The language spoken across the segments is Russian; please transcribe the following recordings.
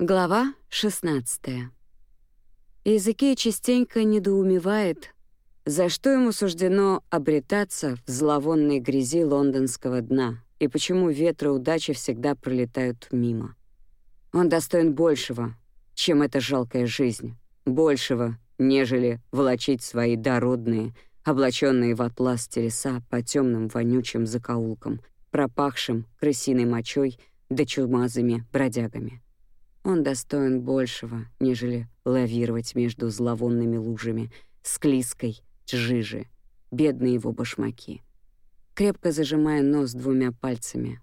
Глава 16. Языки частенько недоумевает, за что ему суждено обретаться в зловонной грязи лондонского дна и почему ветры удачи всегда пролетают мимо. Он достоин большего, чем эта жалкая жизнь, большего, нежели волочить свои дородные, облаченные в атлас телеса по темным вонючим закоулкам, пропахшим крысиной мочой да чумазыми бродягами. Он достоин большего, нежели лавировать между зловонными лужами, склизкой жижи, бедные его башмаки. Крепко зажимая нос двумя пальцами.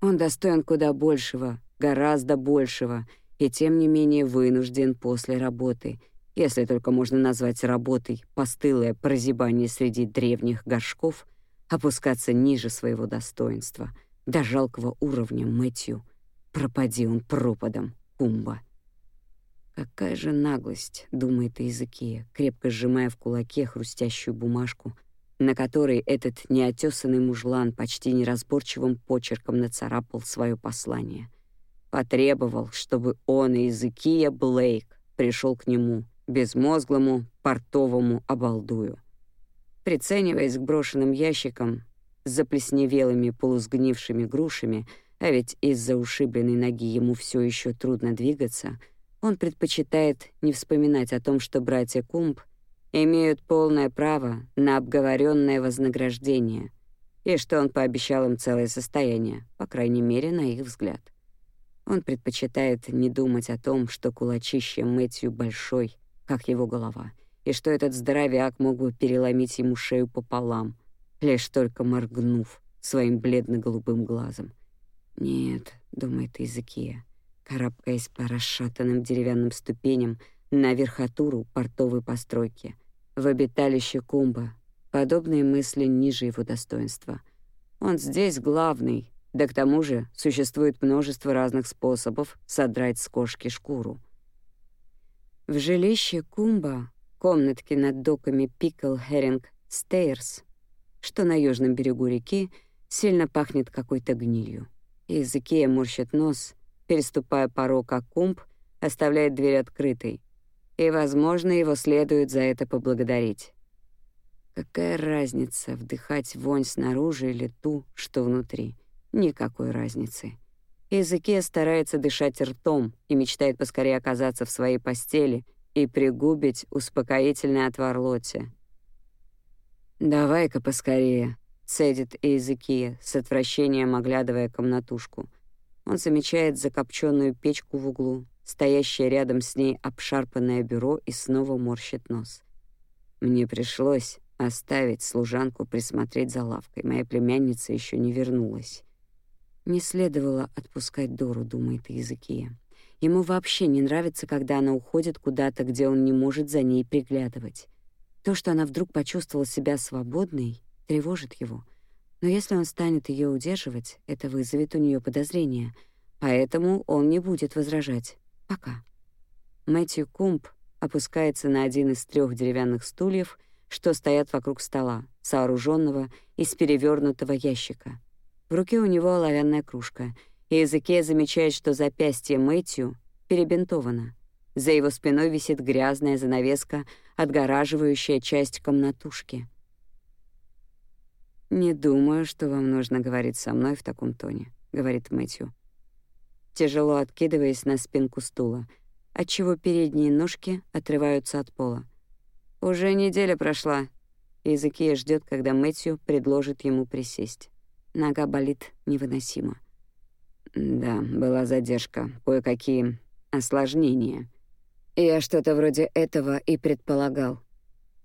Он достоин куда большего, гораздо большего, и тем не менее вынужден после работы, если только можно назвать работой постылое прозябание среди древних горшков, опускаться ниже своего достоинства, до жалкого уровня Мэтью. Пропади он пропадом. Кумба. Какая же наглость, думает Иезекия, крепко сжимая в кулаке хрустящую бумажку, на которой этот неотесанный мужлан почти неразборчивым почерком нацарапал свое послание. Потребовал, чтобы он, Иезекия Блейк, пришел к нему, безмозглому, портовому обалдую. Прицениваясь к брошенным ящикам с заплесневелыми полусгнившими грушами — а ведь из-за ушибленной ноги ему все еще трудно двигаться, он предпочитает не вспоминать о том, что братья Кумб имеют полное право на обговоренное вознаграждение и что он пообещал им целое состояние, по крайней мере, на их взгляд. Он предпочитает не думать о том, что кулачище Мэтью большой, как его голова, и что этот здоровяк мог бы переломить ему шею пополам, лишь только моргнув своим бледно-голубым глазом — «Нет», — думает Изыкия, карабкаясь по расшатанным деревянным ступеням на верхотуру портовой постройки. В обиталище Кумба подобные мысли ниже его достоинства. Он здесь главный, да к тому же существует множество разных способов содрать с кошки шкуру. В жилище Кумба, комнатке над доками Пикл Херинг Стейрс, что на южном берегу реки, сильно пахнет какой-то гнилью. Изыкия морщит нос, переступая порог, а кумб оставляет дверь открытой. И, возможно, его следует за это поблагодарить. Какая разница, вдыхать вонь снаружи или ту, что внутри? Никакой разницы. Изыкия старается дышать ртом и мечтает поскорее оказаться в своей постели и пригубить успокоительный отвар Лотти. «Давай-ка поскорее», Цедит Эйзекия, с отвращением оглядывая комнатушку. Он замечает закопченную печку в углу, стоящее рядом с ней обшарпанное бюро и снова морщит нос. Мне пришлось оставить служанку присмотреть за лавкой. Моя племянница еще не вернулась. Не следовало отпускать Дору, думает Языкия. Ему вообще не нравится, когда она уходит куда-то, где он не может за ней приглядывать. То, что она вдруг почувствовала себя свободной, тревожит его. Но если он станет ее удерживать, это вызовет у нее подозрения, поэтому он не будет возражать. Пока. Мэтью Кумп опускается на один из трех деревянных стульев, что стоят вокруг стола, сооруженного из перевернутого ящика. В руке у него оловянная кружка, и языке замечает, что запястье Мэтью перебинтовано. За его спиной висит грязная занавеска, отгораживающая часть комнатушки — «Не думаю, что вам нужно говорить со мной в таком тоне», — говорит Мэтью, тяжело откидываясь на спинку стула, отчего передние ножки отрываются от пола. «Уже неделя прошла». Языкия ждет, когда Мэтью предложит ему присесть. Нога болит невыносимо. «Да, была задержка, кое-какие осложнения. Я что-то вроде этого и предполагал».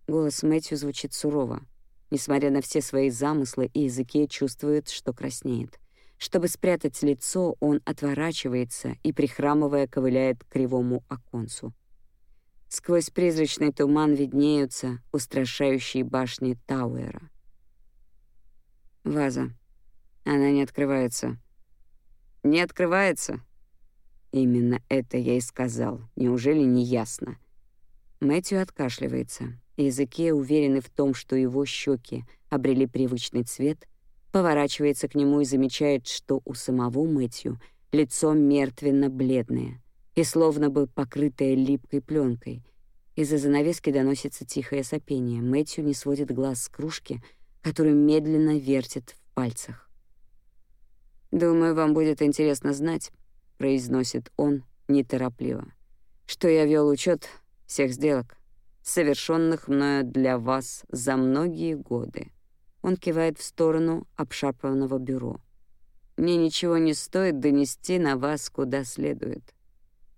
Голос Мэтью звучит сурово. Несмотря на все свои замыслы, и языке чувствует, что краснеет. Чтобы спрятать лицо, он отворачивается и, прихрамывая, ковыляет к кривому оконцу. Сквозь призрачный туман виднеются устрашающие башни Тауэра. Ваза. Она не открывается. Не открывается? Именно это я и сказал. Неужели не ясно? Мэтью откашливается. Языке, уверенный в том, что его щеки обрели привычный цвет, поворачивается к нему и замечает, что у самого Мэтью лицо мертвенно-бледное. и словно бы покрытая липкой пленкой. Из-за занавески доносится тихое сопение. Мэтью не сводит глаз с кружки, которую медленно вертит в пальцах. «Думаю, вам будет интересно знать», — произносит он неторопливо, «что я вел учет всех сделок, совершенных мною для вас за многие годы». Он кивает в сторону обшарпанного бюро. «Мне ничего не стоит донести на вас куда следует».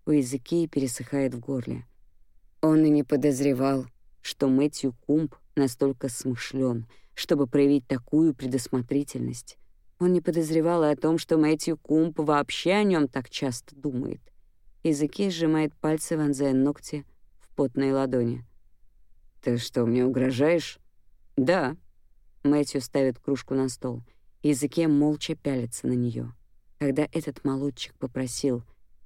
У языки пересыхает в горле. Он и не подозревал, что Мэтью Кумб настолько смышлен, чтобы проявить такую предусмотрительность. Он не подозревал и о том, что Мэтью Кумб вообще о нем так часто думает. Языки сжимает пальцы, вонзая ногти в потные ладони. «Ты что, мне угрожаешь?» «Да». Мэтью ставит кружку на стол. Языке молча пялится на нее. Когда этот молодчик попросил,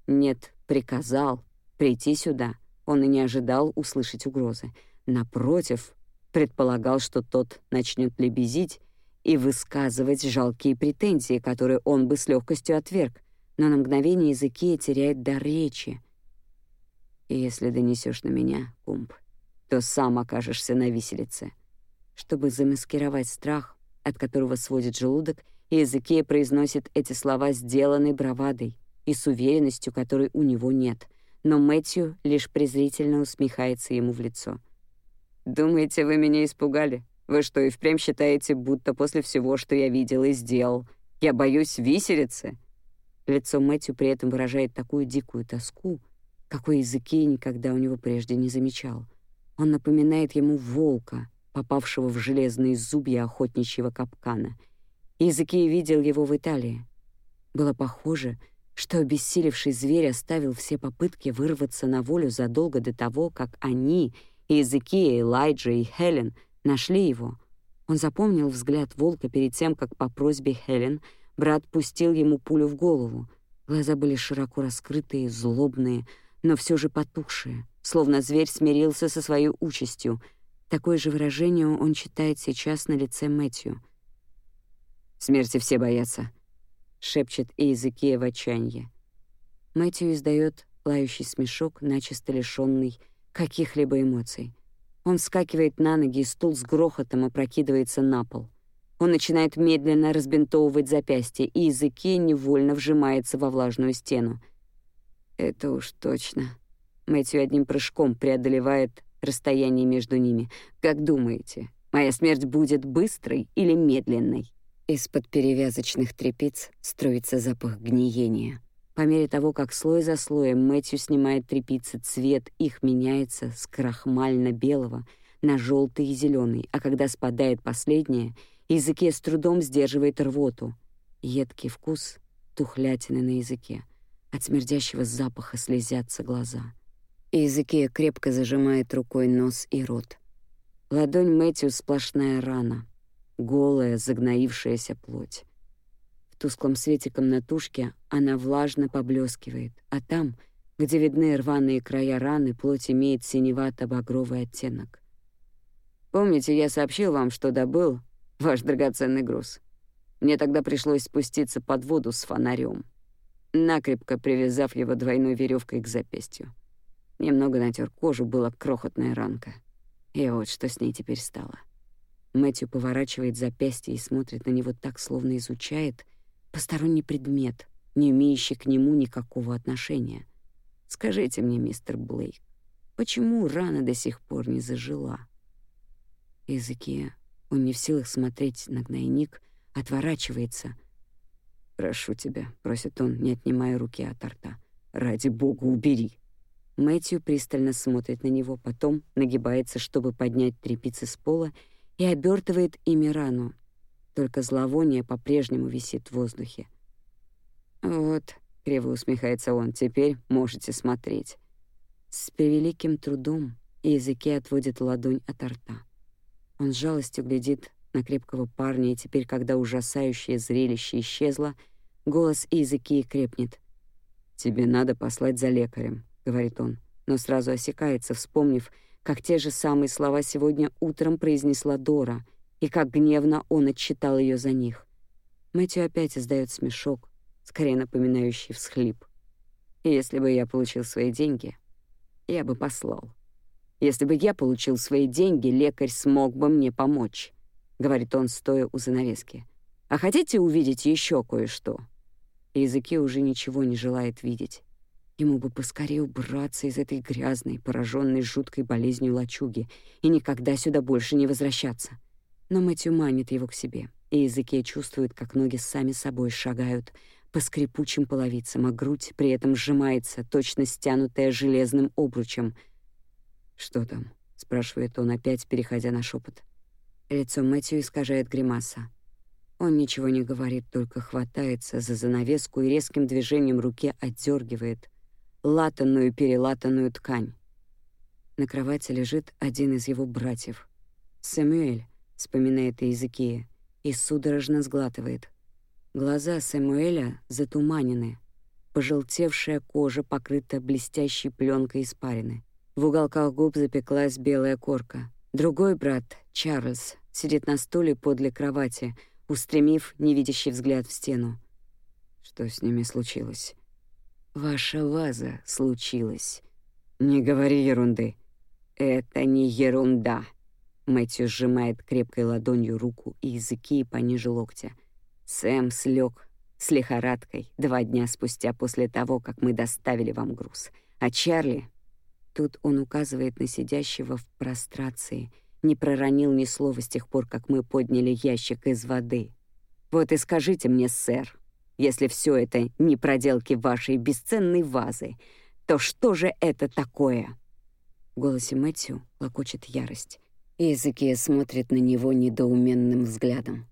нет, приказал прийти сюда, он и не ожидал услышать угрозы. Напротив, предполагал, что тот начнет лебезить и высказывать жалкие претензии, которые он бы с легкостью отверг, но на мгновение языки теряет дар речи. Если донесешь на меня, Кумб, то сам окажешься на виселице. Чтобы замаскировать страх, от которого сводит желудок, Иезекия произносит эти слова сделанной бравадой и с уверенностью, которой у него нет. Но Мэтью лишь презрительно усмехается ему в лицо. «Думаете, вы меня испугали? Вы что, и впрямь считаете, будто после всего, что я видел и сделал, я боюсь виселицы?» Лицо Мэтью при этом выражает такую дикую тоску, какой языки никогда у него прежде не замечал. Он напоминает ему волка, попавшего в железные зубья охотничьего капкана. Языки видел его в Италии. Было похоже, что обессилевший зверь оставил все попытки вырваться на волю задолго до того, как они, Языки, Элайджа и Хелен, нашли его. Он запомнил взгляд волка перед тем, как по просьбе Хелен брат пустил ему пулю в голову. Глаза были широко раскрытые, злобные, но все же потухшие, словно зверь смирился со своей участью. Такое же выражение он читает сейчас на лице Мэтью. «Смерти все боятся», — шепчет Иезекия в отчаянии. Мэтью издает лающий смешок, начисто лишённый каких-либо эмоций. Он вскакивает на ноги, и стул с грохотом опрокидывается на пол. Он начинает медленно разбинтовывать запястье, и языке невольно вжимается во влажную стену. Это уж точно. Мэтью одним прыжком преодолевает расстояние между ними. Как думаете, моя смерть будет быстрой или медленной? Из-под перевязочных трепиц струится запах гниения. По мере того, как слой за слоем Мэтью снимает трепицы, цвет их меняется с крахмально-белого на желтый и зеленый, а когда спадает последнее, языке с трудом сдерживает рвоту. Едкий вкус тухлятины на языке. От смердящего запаха слезятся глаза. И языке крепко зажимает рукой нос и рот. Ладонь Мэтью сплошная рана, голая, загноившаяся плоть. В тусклом свете комнатушки она влажно поблескивает, а там, где видны рваные края раны, плоть имеет синевато-багровый оттенок. Помните, я сообщил вам, что добыл ваш драгоценный груз? Мне тогда пришлось спуститься под воду с фонарем, накрепко привязав его двойной веревкой к запястью. Немного натер кожу, была крохотная ранка. И вот что с ней теперь стало. Мэтью поворачивает запястье и смотрит на него так, словно изучает посторонний предмет, не имеющий к нему никакого отношения. Скажите мне, мистер Блейк, почему рана до сих пор не зажила? Языке он не в силах смотреть на гнойник, отворачивается. «Прошу тебя», — просит он, не отнимая руки от рта. «Ради бога, убери!» Мэтью пристально смотрит на него, потом нагибается, чтобы поднять тряпицы с пола, и обертывает ими рану, только зловоние по-прежнему висит в воздухе. «Вот», — криво усмехается он, — «теперь можете смотреть». С превеликим трудом языки отводит ладонь от рта. Он с жалостью глядит на крепкого парня, и теперь, когда ужасающее зрелище исчезло, голос языки крепнет. «Тебе надо послать за лекарем», — говорит он, но сразу осекается, вспомнив, как те же самые слова сегодня утром произнесла Дора — и как гневно он отчитал ее за них. Мэтью опять издает смешок, скорее напоминающий всхлип. Если бы я получил свои деньги, я бы послал. Если бы я получил свои деньги, лекарь смог бы мне помочь, говорит он, стоя у занавески. А хотите увидеть еще кое-что? Языки уже ничего не желает видеть. Ему бы поскорее убраться из этой грязной, пораженной жуткой болезнью лачуги и никогда сюда больше не возвращаться. Но Мэтью манит его к себе, и языке чувствует, как ноги сами собой шагают по скрипучим половицам, а грудь при этом сжимается, точно стянутая железным обручем. «Что там?» — спрашивает он, опять переходя на шепот. Лицо Мэтью искажает гримаса. Он ничего не говорит, только хватается за занавеску и резким движением руки отдергивает латанную перелатанную ткань. На кровати лежит один из его братьев. «Сэмюэль», — вспоминает Иезекия, и судорожно сглатывает. Глаза Сэмуэля затуманены, пожелтевшая кожа покрыта блестящей пленкой испарины. В уголках губ запеклась белая корка. Другой брат, Чарльз, сидит на стуле подле кровати, устремив невидящий взгляд в стену. Что с ними случилось? Ваша ваза случилась. Не говори ерунды. Это не ерунда. Мэтью сжимает крепкой ладонью руку и языки пониже локтя — Сэм слег с лихорадкой два дня спустя после того, как мы доставили вам груз. А Чарли, тут он указывает на сидящего в прострации, не проронил ни слова с тех пор, как мы подняли ящик из воды. Вот и скажите мне, сэр, если все это не проделки вашей бесценной вазы, то что же это такое? В голосе Мэтью локочет ярость. Языки смотрит на него недоуменным взглядом.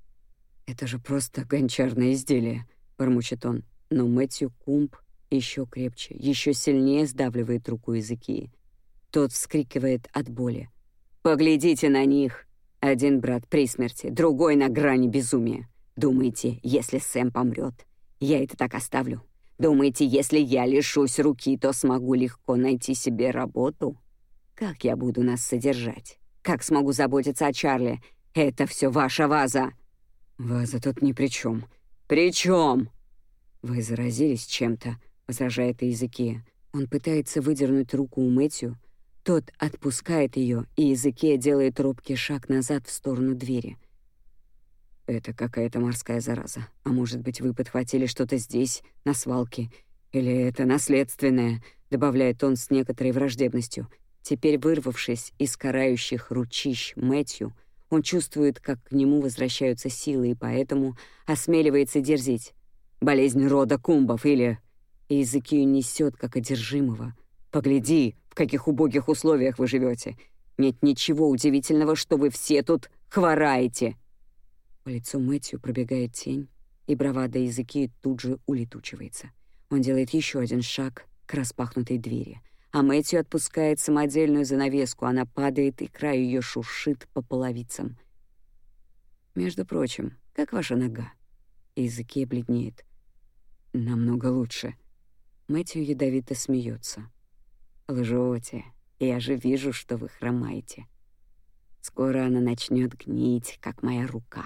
«Это же просто гончарное изделие», — бормочет он. Но Мэтью Кумб еще крепче, еще сильнее сдавливает руку языки. Тот вскрикивает от боли. «Поглядите на них! Один брат при смерти, другой на грани безумия. Думаете, если Сэм помрет, я это так оставлю? Думаете, если я лишусь руки, то смогу легко найти себе работу? Как я буду нас содержать? Как смогу заботиться о Чарли? Это все ваша ваза!» «Ваза тут ни при чем. «При чем? «Вы заразились чем-то», — возражает языки. Он пытается выдернуть руку у Мэтью. Тот отпускает ее, и языке делает робкий шаг назад в сторону двери. «Это какая-то морская зараза. А может быть, вы подхватили что-то здесь, на свалке? Или это наследственное?» — добавляет он с некоторой враждебностью. Теперь, вырвавшись из карающих ручищ Мэтью, он чувствует, как к нему возвращаются силы, и поэтому осмеливается дерзить. Болезнь рода кумбов или... И языки несет, как одержимого. «Погляди, в каких убогих условиях вы живете. Нет ничего удивительного, что вы все тут хвораете». По лицу Мэтью пробегает тень, и бравада языки тут же улетучивается. Он делает еще один шаг к распахнутой двери — а Мэтью отпускает самодельную занавеску, она падает, и край ее шуршит по половицам. «Между прочим, как ваша нога?» Языке бледнеет. «Намного лучше». Мэтью ядовито смеется. «Лжете. Я же вижу, что вы хромаете. Скоро она начнет гнить, как моя рука».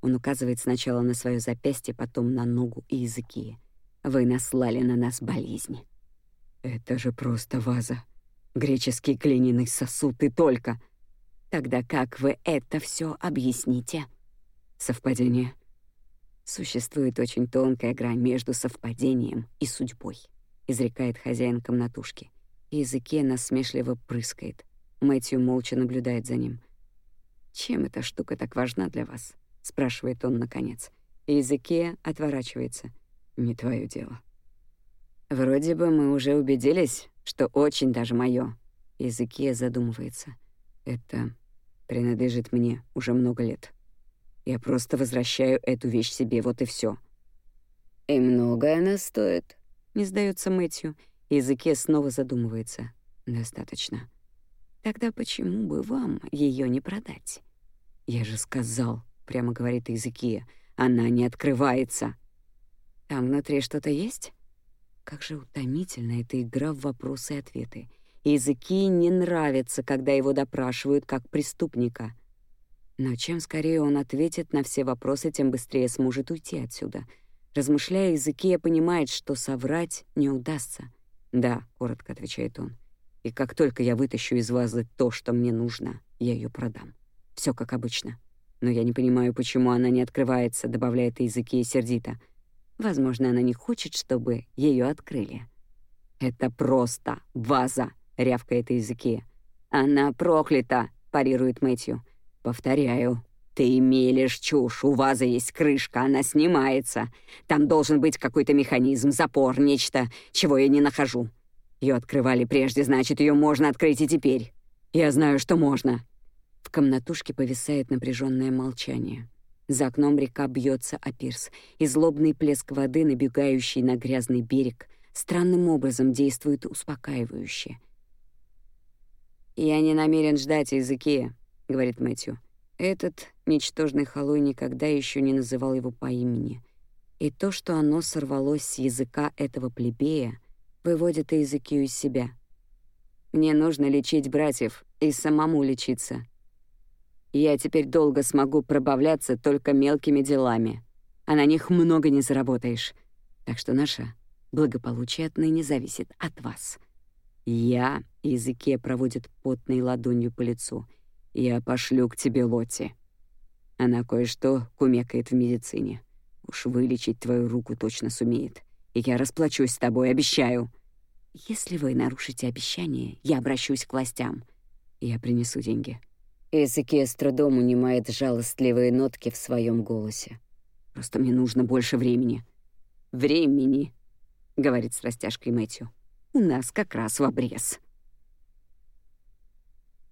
Он указывает сначала на свое запястье, потом на ногу и языки. «Вы наслали на нас болезни». Это же просто ваза. Греческий глиняный сосуд и только. Тогда как вы это все объясните? Совпадение. Существует очень тонкая грань между совпадением и судьбой, изрекает хозяин комнатушки. Языке насмешливо прыскает. Мэтью молча наблюдает за ним. «Чем эта штука так важна для вас?» — спрашивает он наконец. Языке отворачивается. «Не твое дело». Вроде бы мы уже убедились, что очень даже моё. Языке задумывается. Это принадлежит мне уже много лет. Я просто возвращаю эту вещь себе, вот и всё. И много она стоит, не сдаётся Мэтью. Языке снова задумывается. Достаточно. Тогда почему бы вам её не продать? Я же сказал, прямо говорит языке, она не открывается. Там внутри что-то есть? Как же утомительна эта игра в вопросы и ответы. Языки не нравятся, когда его допрашивают как преступника. Но чем скорее он ответит на все вопросы, тем быстрее сможет уйти отсюда. Размышляя, Изыкия понимает, что соврать не удастся. «Да», — коротко отвечает он. «И как только я вытащу из вазы то, что мне нужно, я ее продам. Все как обычно. Но я не понимаю, почему она не открывается», — добавляет Изыкия сердито. «Возможно, она не хочет, чтобы ее открыли». «Это просто ваза», — рявкает Изыкия. «Она проклята», — парирует Мэтью. «Повторяю, «Ты мелешь чушь, у вазы есть крышка, она снимается. Там должен быть какой-то механизм, запор, нечто, чего я не нахожу. Ее открывали прежде, значит, ее можно открыть и теперь. Я знаю, что можно». В комнатушке повисает напряженное молчание. За окном река бьется о пирс, и злобный плеск воды, набегающий на грязный берег, странным образом действует успокаивающе. «Я не намерен ждать языки», — говорит Мэтью. Этот ничтожный халуй никогда еще не называл его по имени. И то, что оно сорвалось с языка этого плебея, выводит языки из себя. Мне нужно лечить братьев и самому лечиться. Я теперь долго смогу пробавляться только мелкими делами, а на них много не заработаешь. Так что наше благополучие отныне зависит от вас. Я, языке проводит потной ладонью по лицу — я пошлю к тебе Лотти. Она кое-что кумекает в медицине. Уж вылечить твою руку точно сумеет. И я расплачусь с тобой, обещаю. Если вы нарушите обещание, я обращусь к властям. Я принесу деньги. Эзекия с трудом унимает жалостливые нотки в своем голосе. Просто мне нужно больше времени. Времени, говорит с растяжкой Мэтью. У нас как раз в обрез.